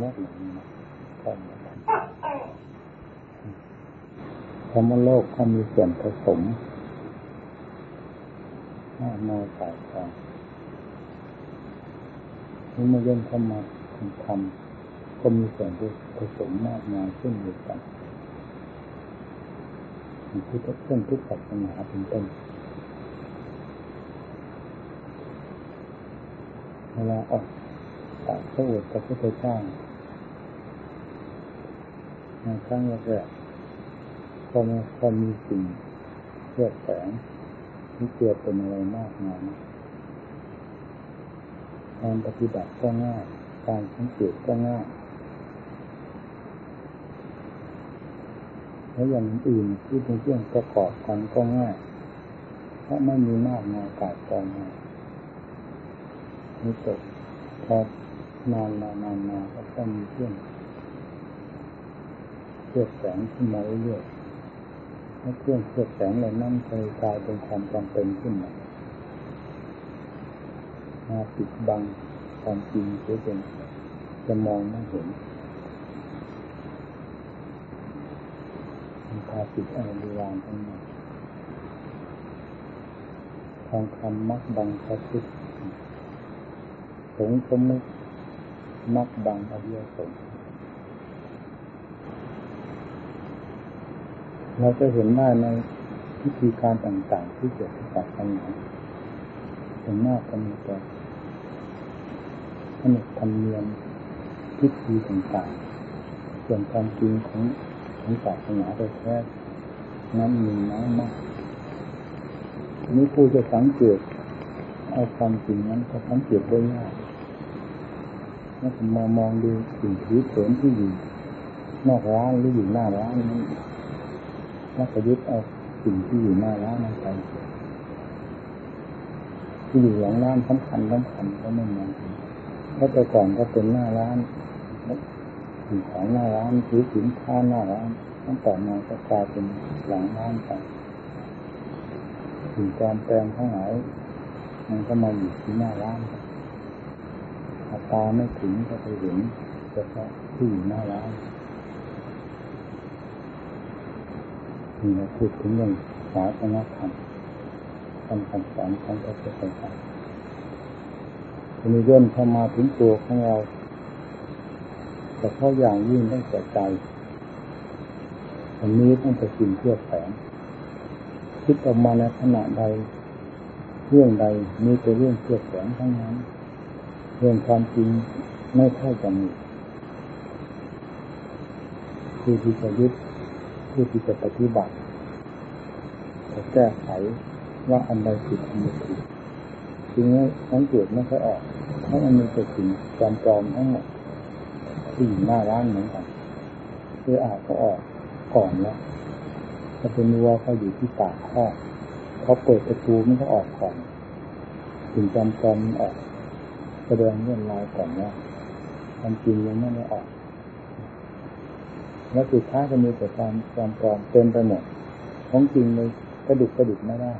มดเลยนะคำว่าโลกเขามีส่วนผสมมากมายหลายกองนี่มาเย่นเข้ามาถึงธรรมก็มีส่วนผสมมากมายเช่นเดียวกัน พุทธเช่นพุทธศาสนาเป็นต้นเวลาออกจากพระโอษฐ์พระพุทธเจ้าในครั้งแรกๆก็มีก็มีสิ่งเพื่อแสงที่เกิดเป็นอะไรมากมายการปฏิบัติก็ง่าย การสังเกตก็ง่าย แล้วอย่างอื่นที่เป็นเครื่องประกอบกันก็ง่าย เพราะไม่มีมากมายกายกองมานี่จบพอนานมานานมาก็ต้องมีเครื่องเพื่อแสงขึ้นมาเรื่อยๆถ้าเครื่องเพื่อแสงเหล่านั้นเคยกลายเป็นความจำเป็นขึ้นมามาปิดบังความจริงเสียจนจะมองไม่เห็น มีพาปิดอรบรานทั้งนั้นทองคำมักบังพระพุทธสงสมุกมักบังอริยสงฆ์เราจะเห็นได้ในวิธีการต่างๆ ที่เกิดขึ้นจากปัญหาส่วนมากก็มีแต่ขนบธรรมเนียมพิธีต่างๆ ส่วนความจริงของ ของศาสนาแท้นั้นมีน้อยมากนี้ผู้จะสังเกตเอาความจริงนั้นก็สังเกตได้ยากแล้วมามองดูสิ่งผิวเผินที่อยู่นอกร้านหรืออยู่หน้าร้านนี้แล้วก็ยึดเอาสิ่งที่อยู่หน้าร้านนั้นไปที่อยู่หลังร้านสำคัญสำคัญก็ไม่มองเพราะแต่ก่อนก็เป็นหน้าร้านสิ่งของหน้าร้านหรือสินค้าหน้าร้าน ตั้งแต่มาก็กลายเป็นหลังร้านไปสิ่งการแปลงทั้งหลายมันก็มาอยู่ที่หน้าร้านตาไม่ถึงก็ไปเห็นเฉพาะที่อยู่หน้าร้านนี่เราพูดถึงเรื่องศาสนาธรรมคำคำสอนของพระพุทธเจ้าทีนี้ย่นเข้ามาถึงตัวของเราแต่เข้าอย่างยิ่งตั้งแต่ใจ อันนี้ต้องไปสิ่งเพื่อแฝงคิดออกมาในขณะใด เรื่องใดมีแต่เรื่องเพื่อแฝงทั้งนั้น เรื่องความจริงไม่ค่อยจะมีผู้ที่จะยึดผู้ที่จะปฏิบัติจะแก้ไขว่าอันใดผิดอันใดถูกจึงนี้สังเกตไม่ค่อยออกเพราะมันมีแต่สิ่งจอมๆทั้งหมดที่อยู่หน้าร้านเหมือนกันคืออาจก็ออก ก่อนแล้วถ้าเป็นวัวเขาอยู่ที่ปากข้อเขาเปิดประตูมันก็ออกก่อนสิ่งจำจอมออกแสดงเรื่องลายก่อนว่าความจริงยังไม่ได้ออก แล้วสุดท้ายก็มีแต่ความความปลอมเต็มไปหมดของจริงเลยกระดุกกระดิกไม่ได้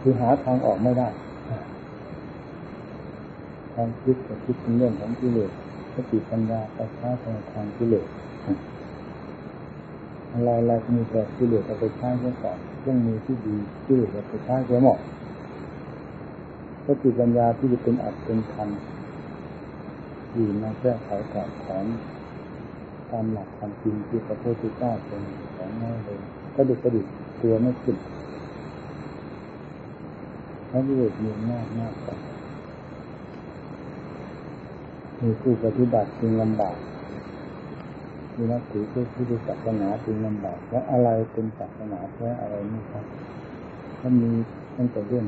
คือหาทางออกไม่ได้ความคิดกับคิดเป็นเรื่องของกิเลสสติปัญญาไปช้าทางทางกิเลส อะไรอะไรมีแต่กิเลสเอาไปใช้เพื่อก่อนเครื่องมือที่ดีกิเลสเอาไปใช้เพื่อหมดสติปัญญาที่จะเป็นอัดเป็นทันที่มาแก้ไขถอดถอนตามหลักความจริงที่พระพุทธเจ้าเป็นของง่ายเลยก็ดุกระดิกตัวไม่ขึ้นพระวิเวกมีมากมากกว่ามีผู้ปฏิบัติจึงลำบาก มีนักถือผู้ที่ศาสนาจึงลำบากและอะไรเป็นศาสนาแท้อะไรนี่ครับมันมีตั้งแต่เรื่อง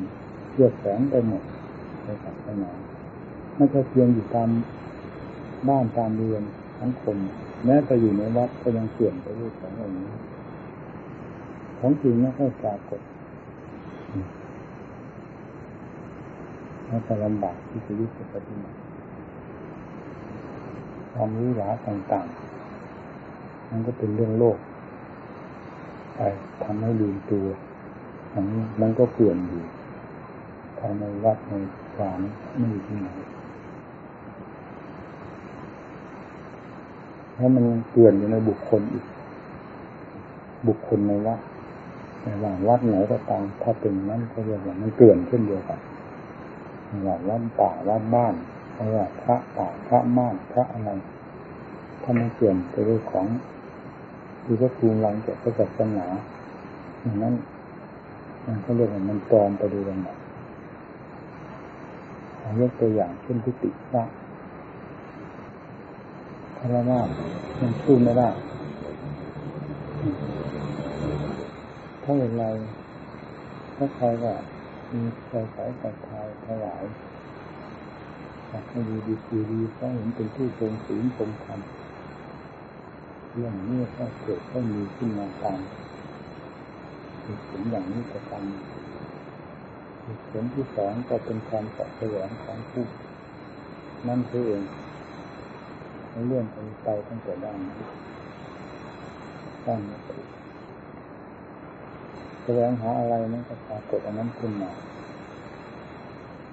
เกี่ยวแสงไปหมดในศาสนาไม่ใช่เพียงอยู่ตามบ้านตามเรือนทั้งคนแม้แต่อยู่ในวัดก็ยังเปลี่ยนไปเรื่อยๆอย่างนี้ ของจริงไม่ค่อยปรากฏน่าจะลำบากที่จะยึดปฏิบัติความรู้หลาต่างๆ มันก็เป็นเรื่องโลกไปทำให้ลืมตัวอันนี้มันก็เปลี่ยนอยู่ภายในวัดในศาลไม่มีที่ไหนถ้ามันเปลี่ยนอยู่ในบุคคลอีก บุคคลในวัดในว่าวัดไหนก็ตามถ้าเป็นนั้นก็เรียกว่ามันเกลื่อนเช่นเดียวกันว่าวัดป่าวัดบ้านราะว่าพระป่าพระม่านพระอะไรถ้ามันเกลื่อนไปด้วยของ คือพระภูมิรังแก่พระศาสนาอย่างนั้นมันก็เรียกว่ามันปลอมไปโดยลำดับยกตัวอย่างเช่นทิฏฐิพระพระนามันสู้ไม่ได้ถ้าอย่างไรถ้าใครว่ามีใจสายศรัทธาถวายอยากให้ดีดีดีดีเพราะเห็นเป็นผู้ทรงศีลทรงธรรม เรื่องนี้ก็เกิดก็มีขึ้นมาตามเหตุผลอย่างนี้จะทำเหตุผลที่สองก็เป็นความสอบแสวงของผู้นั่นคือเองเรื่องเป็นไปตั้งแต่ด้านนี้ด้านนี้แสวงหาอะไรนั้นก็ปรากฏอันนั้นขึ้นมา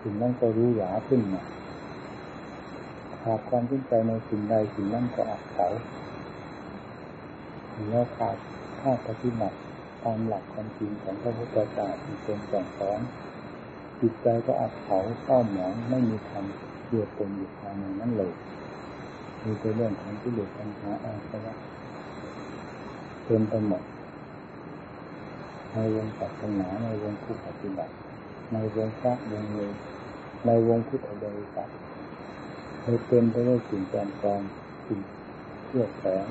สิ่งนั้นก็รู้หยาขึ้นมาขาดความสนใจในสิ่งใดสิ่งนั้นก็อักเขา แล้วขาดข้าปฏิบัติตามหลักความจริงของพระพุทธเจ้าที่เป็นสั่งสอนจิตใจก็อักเขาเศร้าหมองไม่มีธรรมเกี่ยวปนอยู่ภายในนั้นเลยมีแต่เรื่องของที่เหลือปัญหาอาสวะเต็มไปหมดในวงศาสนาในวงผู้ปฏิบัติในวงพระวงเลในวงพุทธบริษัทเลยเต็มไปด้วยสิ่งแปลงปลอมสิ่งเชื่อแฝง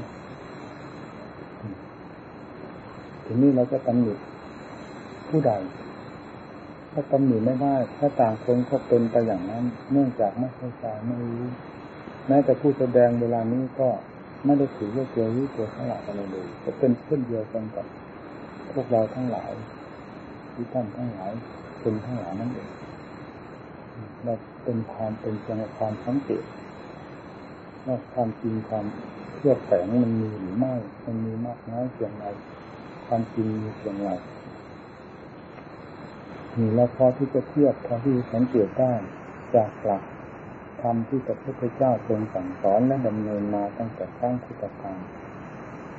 ทีนี้เราจะตำหนิผู้ใดถ้าตำหนิไม่ได้ถ้าต่างคนก็เป็นไปอย่างนั้น เนื่องจากไม่เข้าใจไม่รู้แม้แต่ผู้แสดงเวลานี้ก็ไม่ได้ถือว่าตัวรู้ตัวทั้งหลายอะไรเลยจะเป็นเช่นเดียวกันกับพวกเราทั้งหลายที่ท่านทั้งหลายเป็นทั้งหลายนั่นเองเราเป็นความเป็นเพียงความสังเกตว่าความจริงความเชื่อแฝงมันมีหรือไม่ มันมีมากน้อยเพียงไร ความจริงมีเพียงไรนี่เราพอที่จะเทียบพอที่สังเกตได้จากหลักธรรมที่พระพุทธเจ้าทรงสั่งสอนและดำเนินมาตั้งแต่สร้งพุทธกาล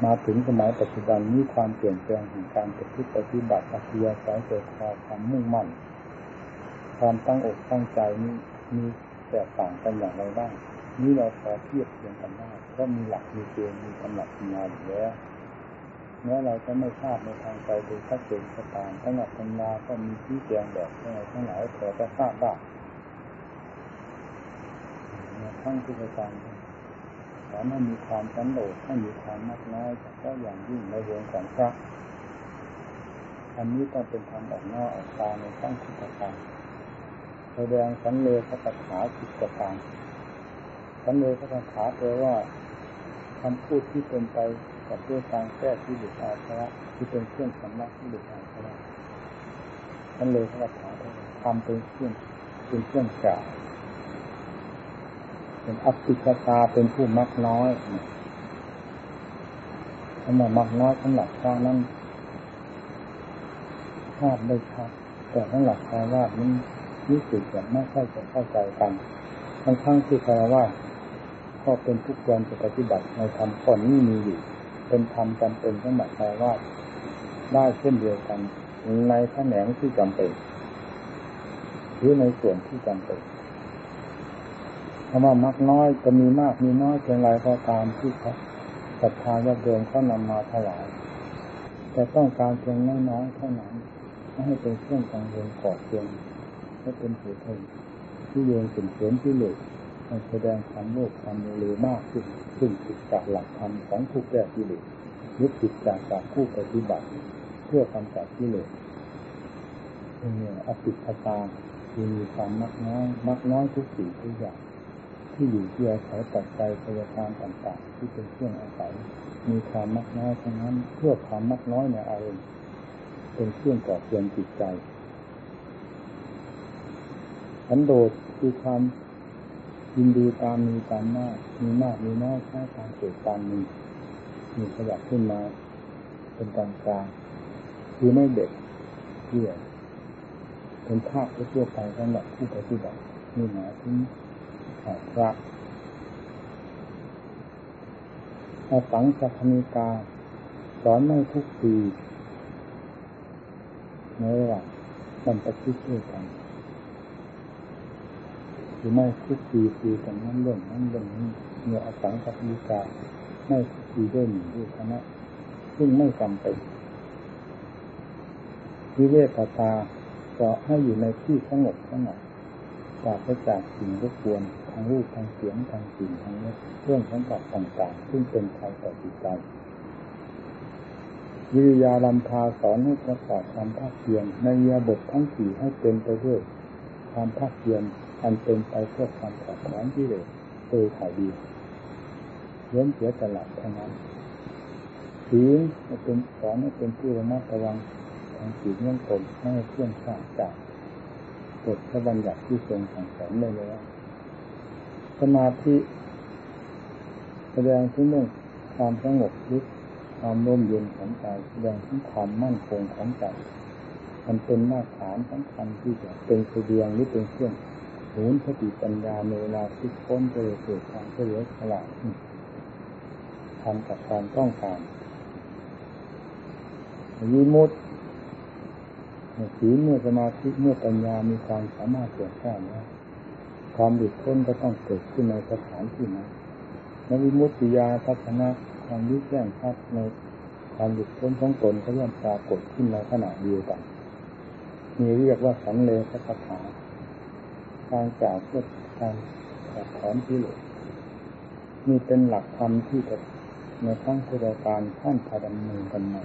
มาถึงสมัยปัจจุบันนี้ความเปลี่ยนแปลงของการปฏิปฏิบัติอัธยาศัยเกิดความมุ่งมั่น ความตั้งอกตั้งใจนี้มีแตกต่างกันอย่างไรบ้างนี่เราพอเทียบเทียงกันได้เพราะมีหลักมีเกณฑ์มีกำหนดมาอยู่แล้ว แม้เราจะไม่ทราบในทางใจโดยชัดเจนก็ตามทั้งหลักปัญญาก็มีที่แจงแบบทั้งหลาทั้งหลายพอจะทราบได้ทั้งทุกการสอนให้มีความสันโดษให้มีความมากน้อยก็อย่างยิ่งในวงของพระอันนี้ต้องเป็นทางออกหน้าออกตาในตั้งทุกการแสดงสันเลพระคาถาสิบประการสันเลพระคาถาแปลว่าคำพูดที่เป็นไป กับด้วยการแก้ที่ดุอาชระที่เป็นเครื่องสำนักที่ดุอาชระสันเลพระคาถาทำเป็นเครื่องเป็นเครื่องกล่าวเป็นอัปติกตาเป็นผู้มักน้อยคำว่ามักน้อยสำหรับข้านั้นทราบได้ชัดแต่สำหรับคารวาสนี้รู้สึกจะไม่ค่อยจะเข้าใจกันทั้งทั้งที่คารวาสก็เป็นทุกวันจะปฏิบัติในธรรมก่อนนี้มีอยู่ เป็นธรรมจำเป็นสำหรับคารวาได้เช่นเดียวกัน ในแขนงที่จำเป็นหรือในส่วนที่จำเป็นคำว่ามักน้อยจะมีมากมีน้อยเพียงไรก็ตามที่เขาศรัทธาญาติโยมเขานำมาถวายแต่ต้องการเพียงน้อยๆเท่านั้นไม่ให้เป็นเครื่องกังวลก่อเพียงให้เป็นเหตุให้ที่โยงสิ่งเสริมที่เหลือ แสดงความโลภความโลเลมากขึ้นซึ่งผิดจากหลักธรรมของผู้แก้ที่เหลือยึดผิดจากจากผู้ปฏิบัติ เพื่อความจัดที่เลือเนี่ยอภิปตาคือมีความมักน้อยมักน้อยทุกสิ่งทุกอย่างที่อยู่ที่อาศัยปัจจัยพยาการต่างๆ ที่เป็นเครื่องอาศัย มีความมักน้อยทั้งนั้นเพื่อความมักน้อยในอารมณ์เป็นเครื่องก่อเตือนจิตใจสันโดษคือความ ยินดีตามมีตามมาก มีมากมีน้อยใช้ตามเกิดตามมีมีขยับขึ้นมา เป็นกลางกลางคือไม่เด็กเที่ยเป็นภาพทั่วไปสำหรับผู้ปฏิบัตินี่หมายถึงพระอาสังสัพนิกา สอนไม่ทุกปีในระหว่างบรรพชิตด้วยกัน หรือไม่ทุกปีปีกันนั้นเรื่องนั้นเรื่องนี้เมื่ออาสังสัพนิการไม่ทุกปีด้วยหนึ่งด้วยคณะซึ่งไม่จำเป็นวิเวกตาก็ให้อยู่ในที่สงบสงบปราศจากสิ่งรบกวนทางรูปทางเสียงทางกลิ่นทางรสเครื่องสัมผัสต่างๆ ซึ่งเป็นภัยต่อจิตใจวิริยาลำพาสอนให้ประกอบความภาคเพียรในเยียบททั้งสี่ให้เป็นไปด้วยความภาคเพียร อันเป็นไปเพื่อความถอดถอนที่เหลือโดยถ่ายดีเว้นเสียตลาดเท่านั้นศีลเป็นสอนให้เป็นผู้ระมัดระวังทางศีลเรื่องตนให้เคลื่อนข้ามจากกฎพระบัญญัติที่ทรงสั่งสอนได้แล้วสมาธิแสดงถึงเรื่องความสงบลึกความร่มเย็นของใจแสดงถึงความมั่นคงของใจมันเป็นมาตรฐานสำคัญที่จะเป็นเสบียงหรือเป็นเครื่อง หนุนสติปัญญาในเวลาที่พ้นไปเกิดความเฉลียวฉลาดทำกับความต้องการวิมุตศีลเมื่อสมาธิเมื่อปัญญามีความสามารถเกิดขึ้นแล้วความหลุดพ้นก็ต้องเกิดขึ้นในสถานที่นั้นนวิมุตติยาทัศนะความรู้แจ้งชัดในความหลุดพ้นของตนก็ย่อมปรากฏขึ้นในขณะเดียวกันมีเรียกว่าสังเลสคาถา การกล่าวเพื่อการขัดถอนที่หลือนี่เป็นหลักธรรมที่จะในทั้งพุทธการท่านพาดำเนินกันมา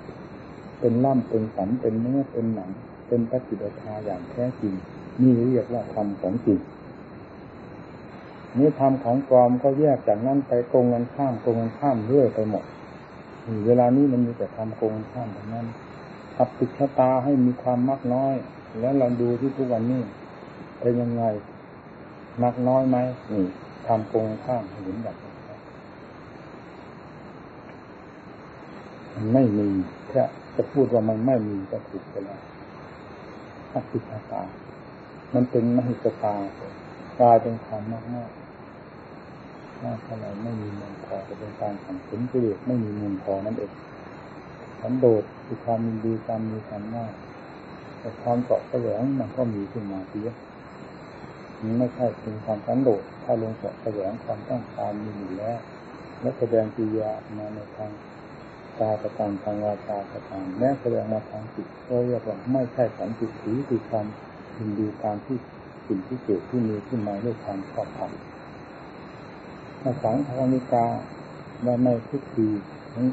เป็นล่ำเป็นสันเป็นเนื้อเป็นหนัง เป็นปฏิบัติาอย่างแท้จริงนี่เรียกว่าธรรมของจริงนี่ธรรมของปลอมก็แยกจากนั้นไปตรงกันข้ามตรงกันข้ามเรื่อยไปหมดเวลานี้มันมีแต่ทำโกงข้ามแบบนั้นขับติดชะตาให้มีความมากน้อย แล้วเราดูที่ทุกวันนี้เป็นยังไง มากน้อยไหมนี่ทำโกงข้ามเห็นแบบมันไม่มีแค่จะพูดว่ามันไม่มีก็ถูกไปแล้วขับติดชะตา มันเป็นมหิตตากลายเป็นความมากมากมากเท่าไรไม่มีเงินพอจะเป็นการขังถึงกิเลสไม่มีเงินพอนั่นเองสันโดษคือความมีดีความมีความมากแต่ความเกาะแสวงมันก็มีขึ้นมาเยอะมัน ไม่ใช่เป็นความสันโดษถ้าลงเกาะแสวงความต้องการมีอยู่แล้ว และแสดงกิยามาในทางตาประการทางวาจาประการแม้แสดงมาทางจิตก็เรียกว่าไม่ใช่สันติสีคือความยินดีตามที่สิ่งที่เกิดที่มีขึ้นมาด้วยความชอบธรรมภาษาธรรมิกาว่าไม่ทุกที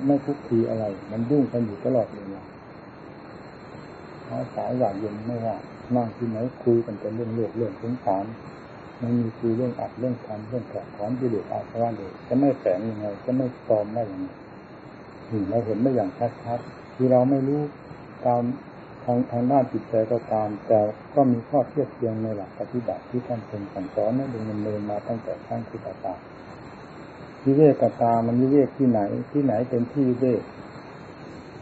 ไม่ทุกทีอะไร มันยุ่งกันอยู่ตลอดเลยนะสายหวานเย็นไม่ว่า นั่งที่ไหนคุยกันเป็นเรื่องโลกเรื่องสงสารไม่มีคุยเรื่องอัดเรื่องทำเรื่องแผลถอนกิเลสอาสวะเลยจะไม่แฝงยังไงจะไม่ปลอมได้ยังไงเราเห็นได้อย่างชัดๆคือเราไม่รู้ตามทางทางด้านจิตใจก็ตามแต่ก็มีข้อเทียบเทียงในหลักปฏิบัติที่ท่านเป็นสั่งสอนนั่นดำเนินมาตั้งแต่ขั้งพุทธกาวิเวกตามันวิเวกที่ไหนที่ไหนเป็นที่วิเวก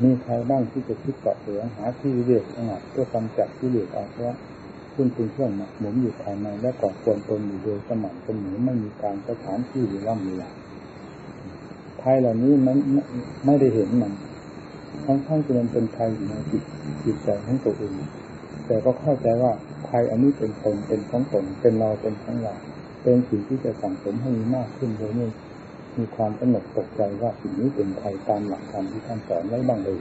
มีใครบ้างที่จะคิดเกาะเหลือหาที่วิเวกสงัดเพื่อกำจัดที่เหลือเอาเพราะขึ้นเป็นเครื่องหมุนอยู่ภายในและก่อควรตนอยู่โดยสม่ำเสมอไม่มีการสถานที่หรือว่างเวลาไทยเหล่านี้มันไม่ได้เห็นมันทั้งทั้งจะมันเป็นภัยอยู่ในจิตจิตใจของตัวเองแต่ก็เข้าใจว่าภัยอันนี้เป็นตนเป็นของตนเป็นเราเป็นของเราเป็นสิ่งที่จะสั่งสมให้มีมากขึ้นโดยนี้มี มีความสนุกตกใจว่าสิ่งนี้เป็นภัยตามหลักธรรมที่ท่านสอนไว้บ้างเลย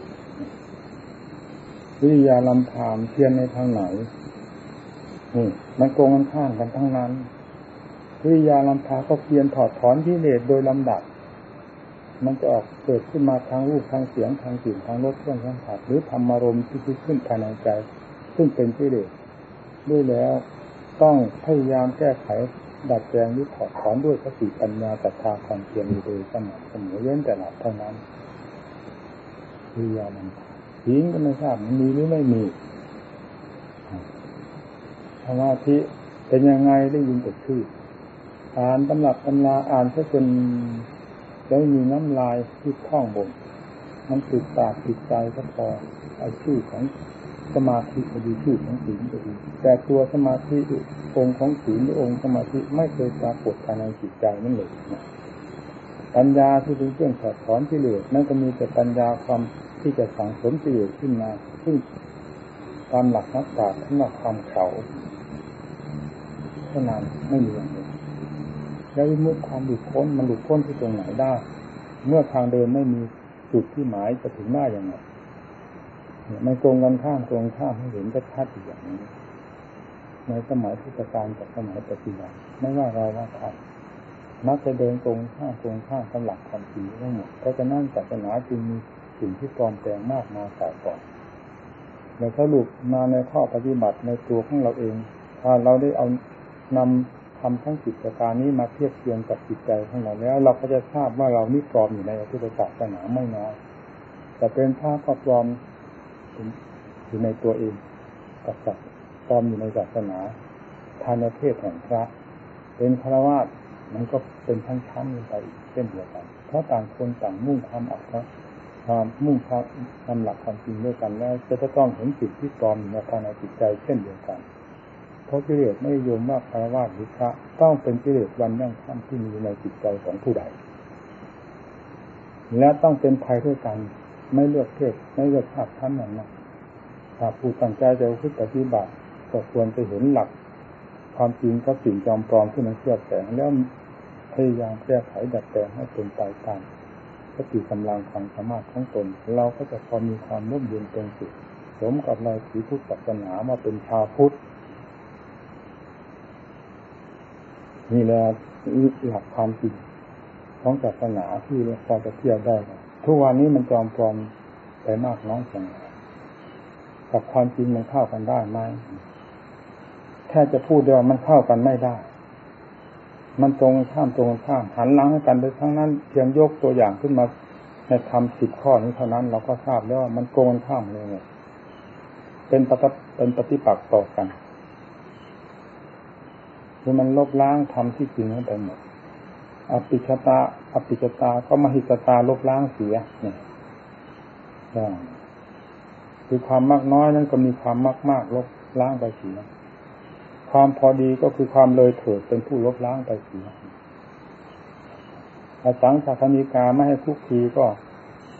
วิยาลำพามเทียนในทางไหนนี่มันโกงกันข้างกันทั้งนั้นวิยาลำพาก็เพียนถอดถอนที่เลสโดยลำดับ มันจะออกเกิดขึ้นมาทางรูปทางเสียงทางกลิ่นทางรสเครื่องสัมผัสหรือธรรมารมณ์ที่คิดขึ้นภายในใจ ซึ่งเป็นที่เด็ด้วยแล้ว ต้องพยายามแก้ไข ดัดแปลงหรือถอดถอนด้วยสติปัญญาศรัทธาความเพียรโดยสม่ำเสมอเว้นแต่หลับเท่านั้นพยายามมันทิ้งก็ไม่ทราบมันมีหรือไม่มีสมาธิเป็นยังไงได้ยินแต่ชื่ออ่านตำรับตำราอ่านซะจนแล้มีน้ำลายที่คล้องบนมันติดตากติดใจก็พอไอ้ชื่อของ สมาธิก็ดีชื่อของศีลก็ดีแต่ตัวสมาธิองค์ของศีลหรือองค์สมาธิไม่เคยปรากฏภายในจิตใจนั่นเลยปัญญาที่เป็นเครื่องถอดถอนที่เหลือนั่นก็มีแต่ปัญญาความที่จะสังสมกิเลสขึ้นมาซึ่งตามหลักนักปราชญ์ท่านความเขาเท่านั้นไม่มีอย่างอื่นแล้ววิมุตความหลุดพ้นมันหลุดพ้นที่ตรงไหนได้ เมื่อทางเดินไม่มีจุดที่หมายจะถึงได้อย่างไร มันตรงกันข้ามตรงข้ามให้เห็นชัดๆอย่างนี้ ในสมัยพุทธกาลกับสมัยปัจจุบันไม่ว่าเราว่าใครมักจะเดินตรงข้ามตรงข้ามกับหลักความจริงทั้งหมดเพราะฉะนั้นศาสนาจึงมีสิ่งที่ปลอมแปลงมากมายแต่ก่อนเราสรุปมาในข้อปฏิบัติในตัวของเราเองถ้าเราได้เอานำทำทั้งจิตการนี้มาเทียบเทียงกับจิตใจของเราแล้ว เราก็จะทราบว่าเรานี่ปลอมอยู่ในพุทธศาสนาไม่น้อยแต่เป็นพระก็ปลอม อยู่ในตัวเองกับสัตว์ปลอมอยู่ในศาสนาทานเพศแห่งพระ เป็นพระวาสมันก็เป็นชั้นชั้นไปเช่นเดียวกัน เพราะต่างคนต่างมุ่งความอักความมุ่งความหลักความจริงด้วยกันแล้วจะต้องเห็นจิตที่ปลอมในภายในจิตใจเช่นเดียวกันเพราะกิเลสไม่ยมว่าพระวาสหรือพระต้องเป็นกิเลสวันยั่งค่ำที่มีในจิตใจของผู้ใด และต้องเป็นภัยด้วยกัน ไม่เลือกเพศไม่เลือกชาติชั้นนั้นนะถ้าผู้ตั้งใจจะพึ่งปฏิบัติก็ควรจะเห็นหลัก ความจริงก็สิ่งจอมปลอมที่มันเคลือบแฝงแล้วพยายามแก้ไขดัดแปลงให้เป็นไปตามสติกำลังความสามารถของตน เราก็จะพอมีความร่มเย็นเป็นสุขสมกับเราถือพุทธศาสนามาเป็นชาวพุทธนี่แหละหลักความจริงของศาสนาที่เราพอจะเทียบได้ ทุกวันนี้มันจอมปลอมไปมากน้อยสังกับความจริงมันเข้ากันได้ไหมแค่จะพูดเดียวมันเข้ากันไม่ได้ มันตรงข้ามตรงข้ามหันหลังให้กันไปทั้งนั้นเพียงยกตัวอย่างขึ้นมาในทำสิบข้อนี้เท่านั้น เราก็ทราบแล้วว่ามันโกงข้ามเลยเป็นปฏิเป็นปฏิปักษ์ต่อกันคือมันลบล้างทำที่จริงให้ไปหมด อภิชตาอภิชตาก็มหิตตาลบล้างเสียเนี่ยคือความมากน้อยนั้นก็มีความมากมากลบล้างไปเสียความพอดีก็คือความเลยเถิดเป็นผู้ลบล้างไปเสียอาสังสาคณิกาไม่ให้ทุกทีก็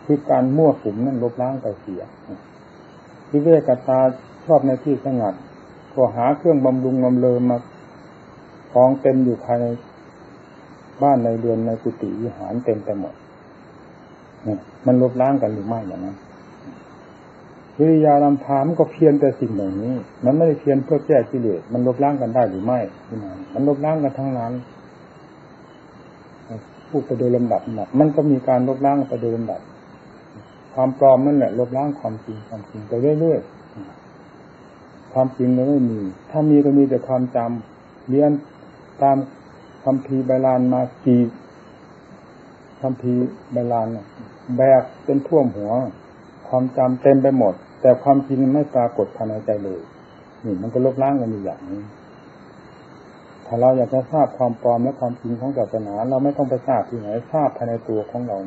คือการมั่วสุมนั่นลบล้างไปเสียวิเวกตาชอบในที่สงัดก็หาเครื่องบำรุงบำเรอมาของเต็มอยู่ภายใน บ้านในเรือนในกุฏิวิหารเต็มไปหมดมันลบล้างกันหรือไม่อย่างนั้นวิริยาลำพามก็เพียนแต่สิ่งเหล่านี้ มันไม่ได้เพียนเพื่อแก้กิเลสมันลบล้างกันได้หรือไม่นี่มันมันลบล้างกันทั้งนั้นพูดไปโดยลำดับหนักมันก็มีการลบล้างไปโดยลำดับ ความปลอมนั่นแหละ ลบล้างความจริงความจริงไปเรื่อยๆความจริงมันไม่มี ถ้ามีก็มีแต่ความจำเรียนตาม คำพีใบลานมากี่คำพีใบลานแบกเป็นท่วมหัว ความจำเต็มไปหมด แต่ความจริงไม่ปรากฏภายในใจเลยนี่มันก็ลบล้างกันอยู่อย่างนี้ถ้าเราอยากจะทราบความปลอมและความจริงของศาสนา เราไม่ต้องไปทราบที่ไหนทราบภายในตัวของเรา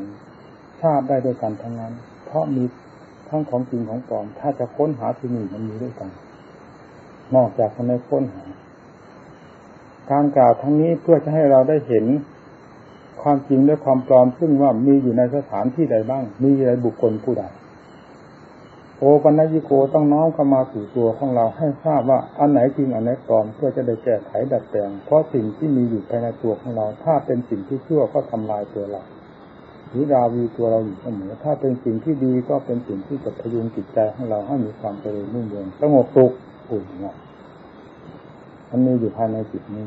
ทราบได้ด้วยกันทั้งนั้น เพราะมีทั้งของจริงของปลอม ถ้าจะค้นหาที่นี่มันมีด้วยกัน นอกจากคนในค้นหา การกล่าวทั้งนี้เพื่อจะให้เราได้เห็นความจริงและความปลอม ซึ่งว่ามีอยู่ในสถานที่ใดบ้าง มีในบุคคลผู้ใดโอปัญญิโกต้องน้อมเข้ามาสู่ตัวของเราให้ทราบว่าอันไหนจริงอันไหนปลอมเพื่อจะได้แก้ไขดัดแปลง เพราะสิ่งที่มีอยู่ภายในตัวของเรา ถ้าเป็นสิ่งที่ชั่วก็ทำลายตัวเราหรือดาวีตัวเราอยู่เสมอถ้าเป็นสิ่งที่ดีก็เป็นสิ่งที่จะพยุงจิตใจของเราให้มีความเจริญรุ่งเรืองสงบสุขอุ่นเนาะ มันมีอยู่ภายในจิตนี้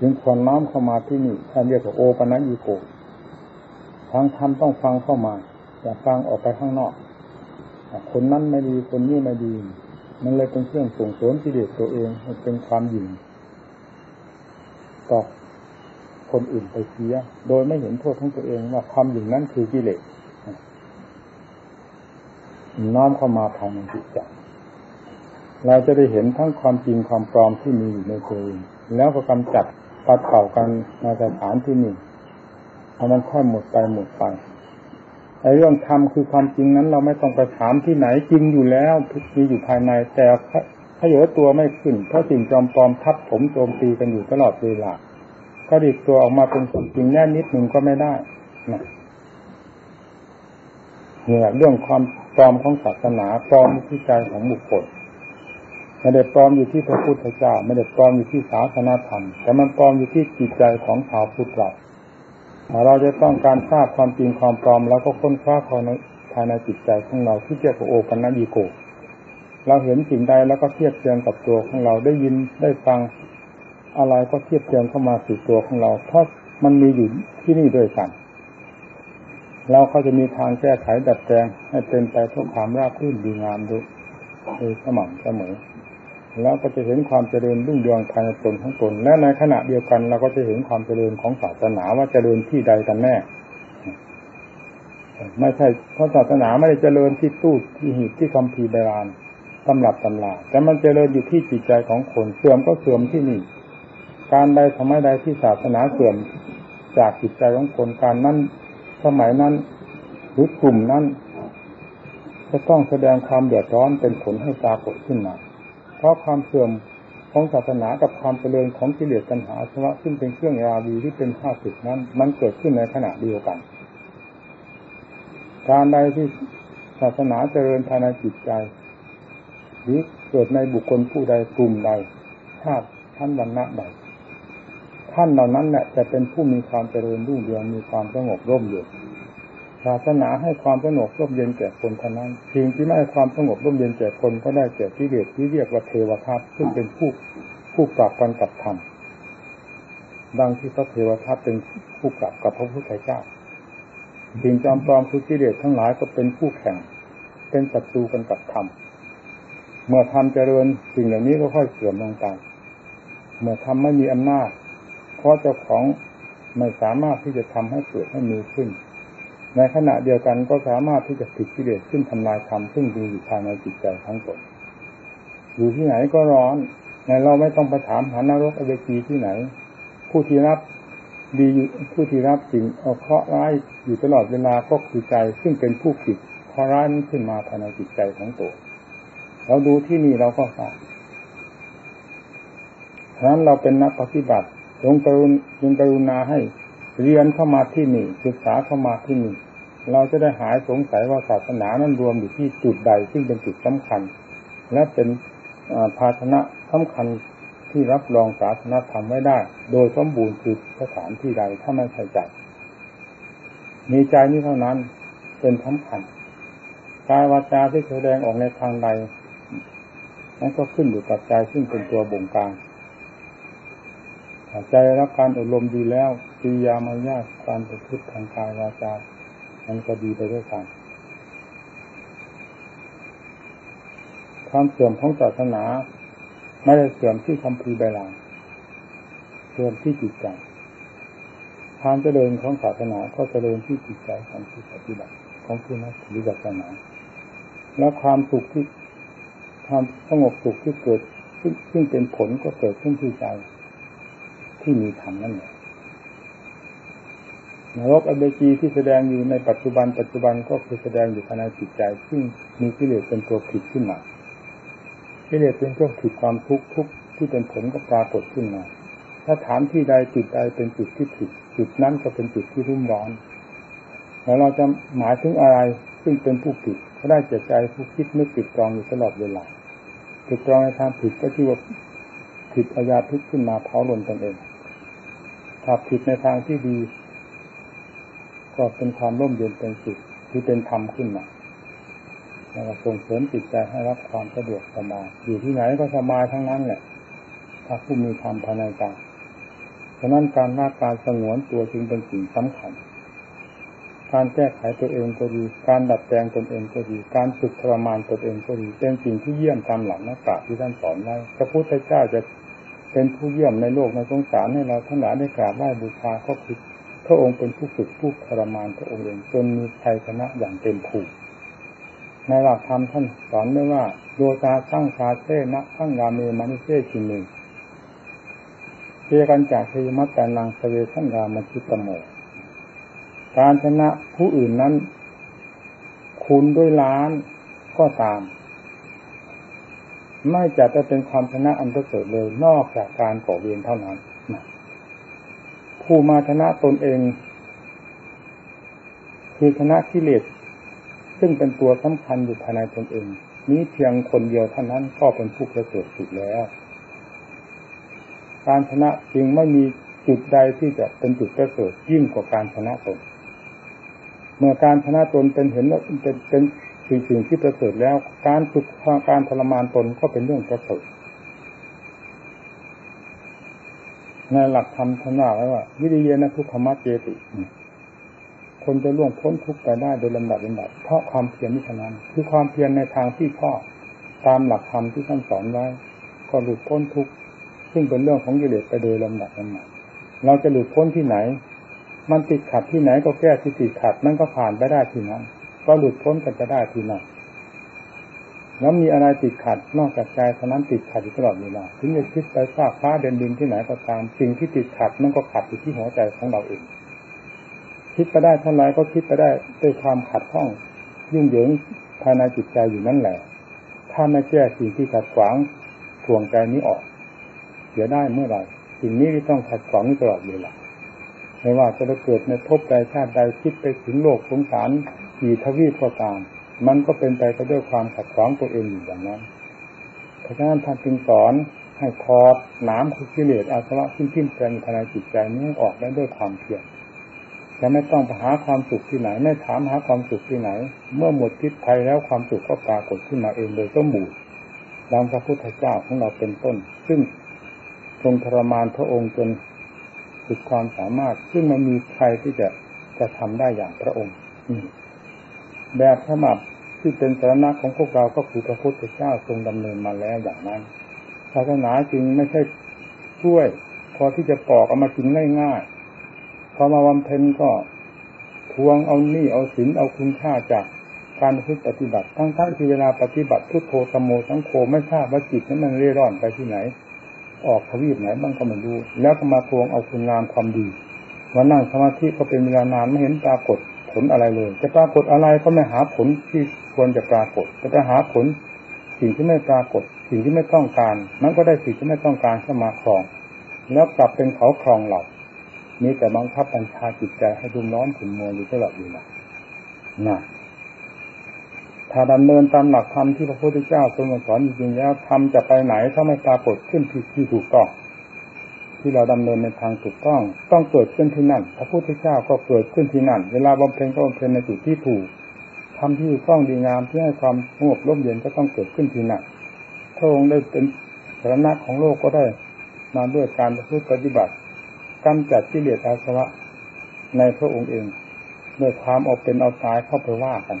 จึงควรน้อมเข้ามาที่นี่ท่านเรียกว่าโอปนัญญิโกฟังธรรมต้องฟังเข้ามา อย่าฟังออกไปข้างนอก คนนั้นไม่ดีคนนี้ไม่ดี มันเลยเป็นเครื่องส่งเสริมกิเลสตัวเอง มันเป็นความหยิ่งต่อคนอื่นไปเสีย โดยไม่เห็นโทษของตัวเองว่าความหยิ่งนั้นคือกิเลสน้อมเข้ามาภายในจิตใจ เราจะได้เห็นทั้งความจริงความปลอมที่มีอยู่ในตัวเองแล้วก็กำจัดปัดเป่ากันในสถานที่นี้เอามันค่อยหมดไปหมดไปไอ้เรื่องธรรมคือความจริงนั้น เราไม่ต้องไปถามที่ไหนจริงอยู่แล้วมีอยู่ภายใน แต่ขยโยตัวไม่ขึ้นเพราะสิ่งจอมปลอมทับผมโจมตีกันอยู่ตลอดเวลาก็ดิกตัวออกมาเป็นความจริงแน่นิดหนึ่งก็ไม่ได้นะเนี่ยเรื่องความปลอมของศาสนาปลอมที่ใจของบุคคล ไม่ได้ปลอมอยู่ที่พระพุทธเจ้า ไม่ได้ปลอมอยู่ที่ศาสนาธรรม แต่มันปลอมอยู่ที่จิตใจของชาวพุทธเราเราจะต้องการทราบความจริงความปลอม แล้วก็ค้นคว้าภายในภายในจิตใจของเราที่เรียกว่าโอปันญิโก เราเห็นสิ่งใดแล้วก็เทียบเทียงกับตัวของเราได้ยินได้ฟังอะไรก็เทียบเทียงเข้ามาสู่ตัวของเรา เพราะมันมีอยู่ที่นี่ด้วยกัน เราก็จะมีทางแก้ไขดัดแปลงให้เป็นไปเพื่อความราบรื่นดีงามด้วยโดยสม่ำเสมอ แล้วก็จะเห็นความเจริญรุ่งเรืองภายในตนของตน และในขณะเดียวกันเราก็จะเห็นความเจริญของศาสนาว่าเจริญที่ใดกันแน่ ไม่ใช่เพราะศาสนาไม่ได้เจริญที่ตู้ที่หีบที่คำพีใบลานตำรับตำราแต่มันเจริญอยู่ที่จิตใจของคนเสื่อมก็เสื่อมที่นี่ การใดทำให้ใดที่ศาสนาเสื่อมจากจิตใจของคนการนั้นสมัยนั้นหรือกลุ่มนั้นจะต้องแสดงความเดือดร้อนเป็นผลให้ปรากฏขึ้นมา เพราะความเสื่อมของศาสนากับความเจริญของกิเลสตัณหาสวะซึ่งเป็นเครื่องราวีที่เป็นข้าศึกนั้น มันเกิดขึ้นในขณะเดียวกันการใดที่ศาสนาเจริญภายในจิตใจหรือเกิดในบุคคลผู้ใดกลุ่มใดชาติท่านวรรณะใดท่านเหล่านั้นแหละจะเป็นผู้มีความเจริญรุ่งเรืองมีความสงบร่มเย็น ศาสนาให้ความสงบร่มเย็นแก่คนเท่านั้นสิ่งที่ไม่ให้ความสงบร่มเย็นแก่คนก็ได้แก่ที่เดชที่เรียกว่าเทวทัตซึ่งเป็นผู้ผู้ปรับกันกับธรรมดังที่พระเทวทัตเป็นผู้ปรับกับพระพุทธเจ้าสิ่งจอมปลอมคือกิเลสทั้งหลายก็เป็นผู้แข่ง เป็นศัตรูกันกับธรรมเมื่อธรรมเจริญสิ่งเหล่านี้ก็ค่อยเสื่อมลงไปเมื่อธรรมไม่มีอำนาจเพราะเจ้าของไม่สามารถที่จะทำให้เกิดให้มีขึ้น ในขณะเดียวกันก็สามารถที่จะผิดกิเลสขึ้นทำลายธรรมซึ่งดูอยู่ภายในจิตใจทั้งตนอยู่ที่ไหนก็ร้อนในเราไม่ต้องไปถามหานรกอเวจีที่ไหน ผู้ที่รับดีอยู่ผู้ที่รับสิ่งเอาเคราะห์ร้ายอยู่ตลอดเวลาก็คือใจ ซึ่งเป็นผู้ผิดเคราะห์ร้ายนั้นขึ้นมาภายในจิตใจของตัวเราดูที่นี่เราก็ทราบฉะนั้นเราเป็นนักปฏิบัติจงกรุณจงกรุณาให้เรียนเข้ามาที่นี่ศึกษาเข้ามาที่นี่ เราจะได้หายสงสัยว่าศาสนานั้นรวมอยู่ที่จุดใดซึ่งเป็นจุดสำคัญ และเป็นภาชนะสำคัญที่รับรองศาสนาธรรมไว้ได้ โดยสมบูรณ์คือสถานที่ใดถ้าไม่ใช่ใจมีใจนี้เท่านั้นเป็นสำคัญกายวาจาที่แสดงออกในทางใดนั้นก็ขึ้นอยู่กับใจซึ่งเป็นตัวบ่งการใจรับการอบรมดีแล้วกิยามายาการประพฤติทางกายวาจา มันก็ดีไปด้วยกันความเสื่อมของศาสนา ไม่ได้เสื่อมที่คำพีใบลานเสื่อมที่จิตใจความเจริญของศาสนาก็เจริญที่จิตใจของผู้ปฏิบัติของผู้นับถือศาสนา และความสุขที่ความสงบสุขที่เกิดซึ่งเป็นผลก็เกิดขึ้นที่ใจที่มีธรรมนั่นแหละ นรกอเบจีที่แสดงอยู่ในปัจจุบันปัจจุบันก็คือแสดงอยู่ภายในจิตใจ ซึ่งมีกิเลสเป็นตัวผิดขึ้นมากิเลสเป็นตัวผิดความทุกข์ทุกข์ที่เป็นผลก็ปรากฏขึ้นมาถ้าถามที่ใดจุดใดเป็นจุดที่ผิดจุดนั้นก็เป็นจุดที่รุ่มร้อน แล้วเราจะหมายถึงอะไรซึ่งเป็นผู้ผิดก็ได้เจตใจผู้คิดนึกติดตรองอยู่ตลอดเวลาติดตรองในทางผิดก็ที่ว่าผิดอาญาทุกข์ขึ้นมาเผาลนตนเองถ้าผิดในทางที่ดี ก็เป็นความร่มเย็นเป็นสุขที่เป็นธรรมขึ้นมาแล้วส่งเสริมจิตใจให้รับความสะดวกสบายอยู่ที่ไหนก็สบายทั้งนั้นแหละถ้าผู้มีธรรมภายในใจฉะนั้นการละการสงวนตัวจึงเป็นสิ่งสำคัญ การแก้ไขตัวเองก็ดี การดัดแปลงตนเองก็ดี การฝึกทรมานตนเองก็ดี เป็นสิ่งที่เยี่ยมตามหลักนักปราชญ์ที่ท่านสอนไว้พระพุทธเจ้าจะเป็นผู้เยี่ยมในโลกในสงสารให้เราทั้งหลายได้กราบไหว้บูชาก็คือ พระองค์เป็นผู้ฝึกผู้ทรมานพระองค์เองจนมีชัยชนะอย่างเต็มภูมิในหลักธรรมท่านสอนไว้ว่าโยตาสร้างคาเซนะทั้งรามีมานิเซชินึงเจกันจากเทมัตตานังสเวทั้งรามาชิตโมการชนะผู้อื่นนั้นคุณด้วยล้านก็ตาม ไม่จะจะเป็นความชนะอันประเสริฐเลยนอกจากการก่อเวรเท่านั้น ผู้มาชนะตนเอง คือชนะกิเลสซึ่งเป็นตัวสำคัญอยู่ภายในตนเอง นี้เพียงคนเดียวเท่านั้นก็เป็นผู้ประเสริฐสุดแล้ว การชนะจึงไม่มีจุดใดที่จะเป็นจุดประเสริฐยิ่งกว่าการชนะตน เมื่อการชนะตนเป็นเห็นว่าเป็นเป็นสิ่งสิ่งที่ประเสริฐแล้ว การฝึกการทรมานตนก็เป็นเรื่องประเสริฐ ในหลักธรรมท่านว่าไว้ว่า วิริยนะทุกขมัจเจติ คนจะล่วงพ้นทุกข์ไปได้โดยลำดับลำดับเพราะความเพียรนี้เท่านั้น คือความเพียรในทางที่พ่อตามหลักธรรมที่ท่านสอนไว้ ก็หลุดพ้นทุกข์ซึ่งเป็นเรื่องของกิเลสไปโดยลำดับลำดับเราจะหลุดพ้นที่ไหน มันติดขัดที่ไหนก็แก้ที่ติดขัดนั่นก็ผ่านไปได้ที่นั้น ก็หลุดพ้นกันจะได้ที่นั่น แล้วมีอะไรติดขัดนอกจากใจเท่านั้นติดขัดอยู่ตลอดเวลาถึงจะคิดไปฟากฟ้าเดินดินที่ไหนก็ตาม สิ่งที่ติดขัดนั่นก็ขัดอยู่ที่หัวใจของเราเอง คิดไปได้เท่าไรก็คิดไปได้ด้วยความขัดข้องยุ่งเหยิงภายในจิตใจอยู่นั่นแหละ ถ้าไม่แก้สิ่งที่ขัดขวางทวงใจนี้ออกเสียได้เมื่อไหร่สิ่งนี้ต้องขัดขวางตลอดเวลาไม่ว่าจะเกิดในภพใดชาติใดคิดไปถึงโลกสงสารกี่ทวีปก็ตาม มันก็เป็นไปก็ด้วยความขัดขวางตัวเองอยู่อย่างนั้นเพราะฉะนั้นท่านจึงสอนให้ทอดน้ำคือกิเลสอาสวะขึ้นทิ้นแปลงภายในจิตใจนี้ออกได้ด้วยความเพียรจะไม่ต้องไปหาความสุขที่ไหน ไม่ถามหาความสุขที่ไหน เมื่อหมดทิศภัยแล้วความสุขก็ปรากฏขึ้นมาเองโดยสมบูรณ์ดังพระพุทธเจ้าของเราเป็นต้น ซึ่งทรงทรมานพระองค์จนสุดความสามารถ ซึ่งมันมีใครที่จะจะทำได้อย่างพระองค์ แบบฉบับที่เป็นสาระของพวกเราก็คือพระพุทธเจ้าทรงดำเนินมาแล้วอย่างนั้นศาสนาจึงไม่ใช่ช่วย พอที่จะปอกเอามากินง่ายๆพอมาวันเพ็ญก็ทวงเอานี่เอาศีลเอาคุณค่าจากการพปฏิบัติทั้งๆที่เวลาปฏิบัติพุทโธสมโมสังโฆไม่ทราบว่าจิตนั้นมันเร่ร่อนไปที่ไหน ออกทวีปไหนบ้างก็ไม่รู้แล้วก็มาทวงเอาคุณงามความดีวันนั่งสมาธิก็เป็นเวลานานไม่เห็นปรากฏ ลอะไรเลย จะปรากฏอะไรก็ไม่หาผลที่ควรจะปรากฏจะไปหาผล สิ่งที่ไม่ปรากฏ สิ่งที่ไม่ต้องการมันก็ได้สิ่งที่ไม่ต้องการเข้ามาครอง แล้วกลับเป็นเขาครองเรามีแต่บังคับบัญชาจิตใจให้ดุมร้อนขุ่นมัวอยู่ตลอดเวลานะถ้าดำเนินตามหลักธรรมที่พระพุทธเจ้าทรงสอนจริงๆแล้วทำจะไปไหนถ้าไม่ปรากฏขึ้นที่ที่ถูกต้อง ที่เราดำเนินในทางถูกต้อง ต้องเกิดขึ้นที่นั่น พระพุทธเจ้าก็เกิดขึ้นที่นั่น เวลาบำเพ็ญก็บำเพ็ญในจุดที่ถูกทำที่ถูกต้องดีงามที่ให้ความสงบร่มเย็นก็ต้องเกิดขึ้นที่นั่นพระองค์ได้เป็นสาระของโลกก็ได้มาด้วยการพูดปฏิบัติกำจัดกิเลสอาสวะในพระองค์เองด้วยความเอาเป็นเอาตายเข้าไปว่ากัน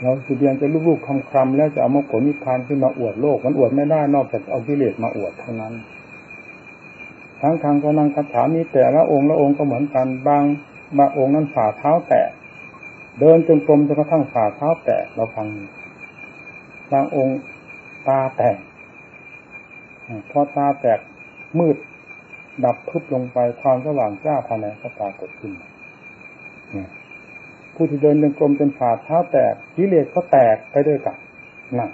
เราสุเดียนจะลูกๆคำคำแล้วจะเอามาผลนิพพานขึ้นมาอวดโลก มันอวดไม่ได้นอกจากเอากิเลสมาอวดเท่านั้น ทั้งทางกำลังคาถานี้แต่ละองค์ละองค์ก็เหมือนกันบางบางองค์นั้นฝ่าเท้าแตกเดินจงกรมจนกระทั่งฝ่าเท้าแตกเราฟังบางองค์ตาแตกพอตาแตกมืดดับทุบลงไปความสว่างจ้าภายในก็ปรากฏขึ้นผู้ที่เดินจงกรมจนฝ่าเท้าแตกกิเลสก็แตกไปด้วยกันนั่น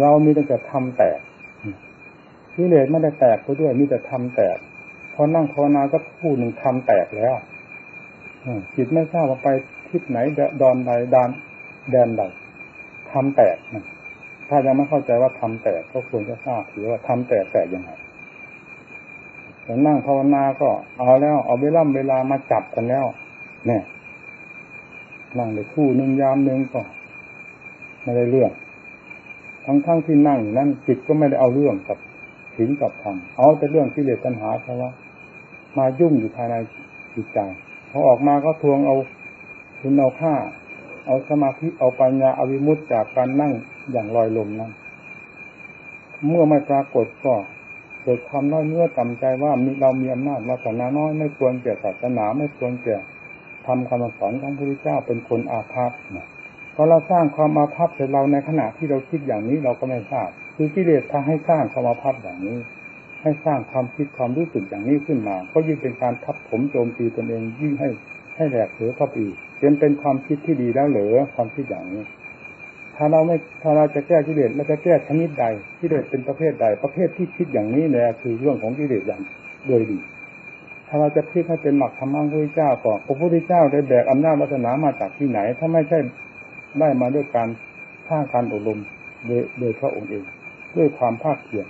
เรามีแต่จะทำแตก กิเลสไม่ได้แตกไปด้วยมีแต่ทำแตกพอนั่งภาวนาก็พูดหนึ่งทำแตกแล้วจิตไม่ทราบว่าไปทิศไหนดอนใดดานแดนใดทำแตกถ้ายังไม่เข้าใจว่าทำแตกก็ควรจะทราบถือว่าทำแตกแตกยังไงแต่นั่งภาวนาก็เอาแล้วเอาเวลาเวลามาจับกันแล้ว เนี่ยนั่งในคู่หนึ่งยามหนึ่งก็ไม่ได้เรื่อง ทั้งทั้งที่นั่งนั่นจิตก็ไม่ได้เอาเรื่องกับ ศีลกับธรรมเอาแต่เรื่องที่เลสตัญหาเพราะว่ามายุ่งอยู่ภายในจิตใจพอออกมาก็ทวงเอาคุณเอาค่า เอาสมาธิเอาปัญญาเอาวิมุตจากการนั่งอย่างลอยลมนั้นเมื่อไม่ปรากฏก็เกิดความน้อยเนื้อต่ำใจว่ามีเรามีอำนาจวาสนาน้อยไม่ควรเกี่ยวศาสนาไม่ควรเกี่ยวทำคำสอนของพระพุทธเจ้าเป็นคนอาภัพนะพอเราสร้างความอาภัพใส่เราในขณะที่เราคิดอย่างนี้เราก็ไม่ทราบ คือกิเลสทำให้สร้างความอาพอย่างนี้ ให้สร้างความคิดความรู้สึกอย่างนี้ขึ้นมา ก็ยิ่งเป็นการทับถมโจมตีตนเองยิ่งให้ให้แหลกเหลวเข้าไปอีกเป็นเป็นความคิดที่ดีแล้วเหรอความคิดอย่างนี้ ถ้าเราไม่ถ้าเราจะแก้กิเลสเราจะแก้ชนิดใดกิเลสเป็นประเภทใด ประเภทที่คิดอย่างนี้เนี่ยคือเรื่องของกิเลสอย่างโดยดี ถ้าเราจะพลิกให้เป็นหลักธรรมะพระพุทธเจ้าก่อนพระพุทธเจ้าได้แบกอำนาจวัฒนามาจากที่ไหน ถ้าไม่ใช่ได้มาด้วยการสร้างการอบรมโดยโดยพระองค์เอง ด้วยความภาคเพียร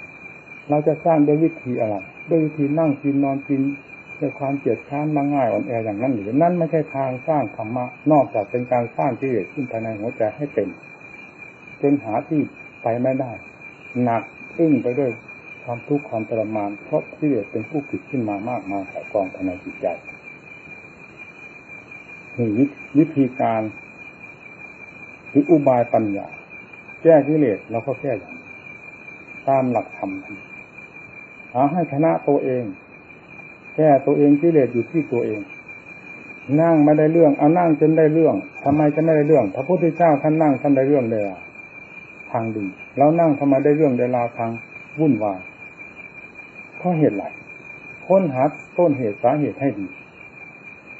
เราจะสร้างด้วยวิธีอะไรด้วยวิธีนั่งกินนอนกินด้วยความเจียดช้านมาง่ายอ่อนแออย่างนั้นหรือนั่นไม่ใช่ทางสร้างธรรมะนอกจากเป็นการสร้างกิเลสขึ้นภายในหัวใจให้เต็มจนหาที่ไปไม่ได้ หนักอึ้งไปด้วยความทุกข์ความทรมานเพราะกิเลสเป็นผู้ผิดขึ้นมามากมายหลายกองภายในจิตใจนี่วิธีการหรืออุบายปัญญา แก้กิเลสเราก็แก้อย่าง ตามหลักธรรมหาให้ชนะตัวเอง แก้ตัวเองกิเลสอยู่ที่ตัวเอง นั่งไม่ได้เรื่อง เอานั่งจนได้เรื่องทำไมจะไม่ได้เรื่อง พระพุทธเจ้าท่านนั่งท่านได้เรื่องเลยทางดีแล้วนั่งทำไมได้เรื่องได้ราวทางวุ่นวายเพราะเหตุไรค้นหาต้นเหตุสาเหตุให้ดี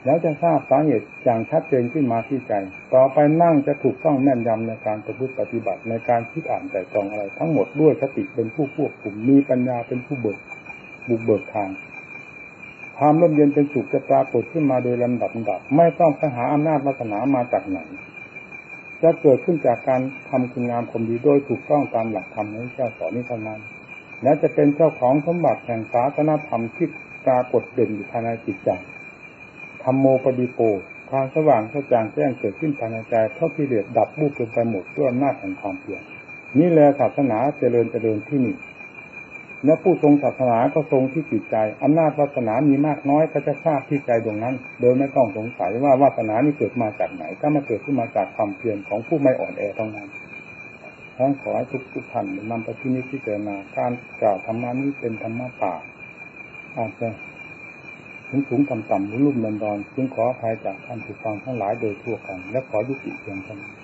แล้วจะทราบสาเหตุอย่างชัดเจนขึ้นมาที่ใจ ต่อไปนั่งจะถูกต้องแม่นยำในการประพฤติปฏิบัติในการคิดอ่านแต่ตรองอะไร ทั้งหมดด้วยสติเป็นผู้ควบคุมมีปัญญาเป็นผู้เบิกบุกเบิกทาง ความร่มเย็นเป็นสุขจะปรากฏขึ้นมาโดยลำดับดับ ไม่ต้องไปหาอำนาจวาสนามาจากไหนจะเกิดขึ้นจากการทำคุณงามความดีโดยถูกต้องตามหลักธรรมในเจ้าสอนนี้เท่านั้น และจะเป็นเจ้าของสมบัติแห่งศาสนาธรรมที่ปรากฏเด่นอยู่ภายในจิตใจ ธรรมโมปดิโปความสว่างกระจ่างแจ้งเกิดขึ้นภายในใจเท่าที่เดือดดับบูบลงไปหมดด้วยอำนาจแห่งความเพียรนี่แหละศาสนาเจริญเจริญที่นี่และผู้ทรงศาสนาก็ทรงที่จิตใจอำนาจวาสนามีมากน้อยก็จะทราบที่ใจตรงนั้น โดยไม่ต้องสงสัยว่าวาสนานี้เกิดมาจากไหน ก็มาเกิดขึ้นมาจากความเพียรของผู้ไม่อ่อนแอตรงนั้นทั้งขอให้ทุกทุกท่านนำไปที่นี้ที่เจรนาการกล่าวธรรมานี้เป็นธรรมะป่าอาจจะ ถึงสูงต่ำต่ำรุ่มดอนดอนจึงขออภัยจากท่านผู้ฟังทั้งหลายโดยทั่วกัน และขอยุติเพียงเท่านี้